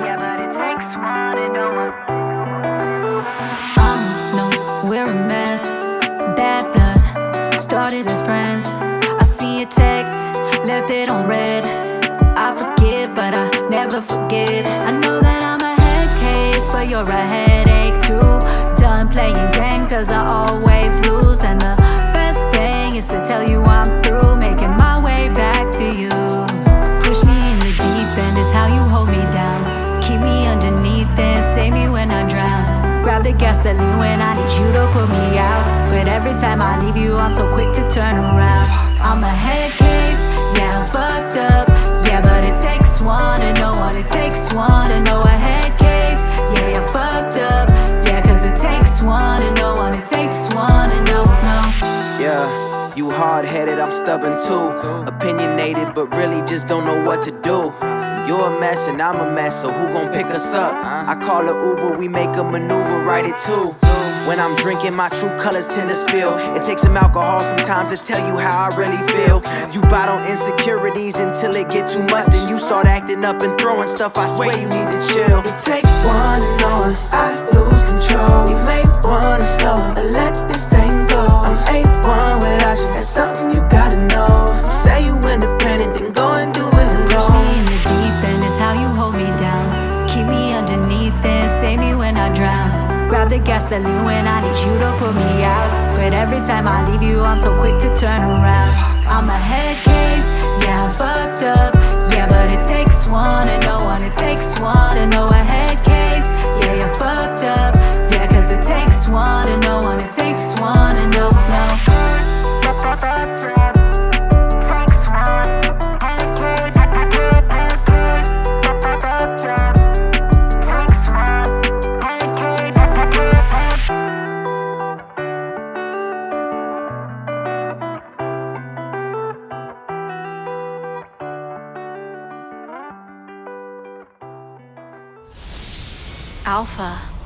Yeah, but it takes one. Um, no, we're a mess. Bad blood, started as friends. I see your text, left it on red. I forgive, but I never forget. I know that I'm a but you're a headache too. Done playing cause I I need you to put me out. But every time I leave you, I'm so quick to turn around. I'm a head case, yeah, I'm fucked up. Yeah, but it takes one to know one. It takes one to know a head. Yeah, you're fucked up. Yeah, cause it takes one to know one. It takes one to know, no. Yeah, you hard headed, I'm stubborn too. Opinionated, but really just don't know what to do. You're a mess and I'm a mess, so who gon' pick us up? I call it Uber, we make a maneuver, write it too. When I'm drinking, my true colors tend to spill. It takes some alcohol sometimes to tell you how I really feel. You bottle insecurities until it get too much, then you start acting up and throwing stuff. I swear you need to chill. It take one it. I lose the gasoline when I need you to put me out. But every time I leave you, I'm so quick to turn around. I'm a head case, yeah, I'm fucked up. Alpha.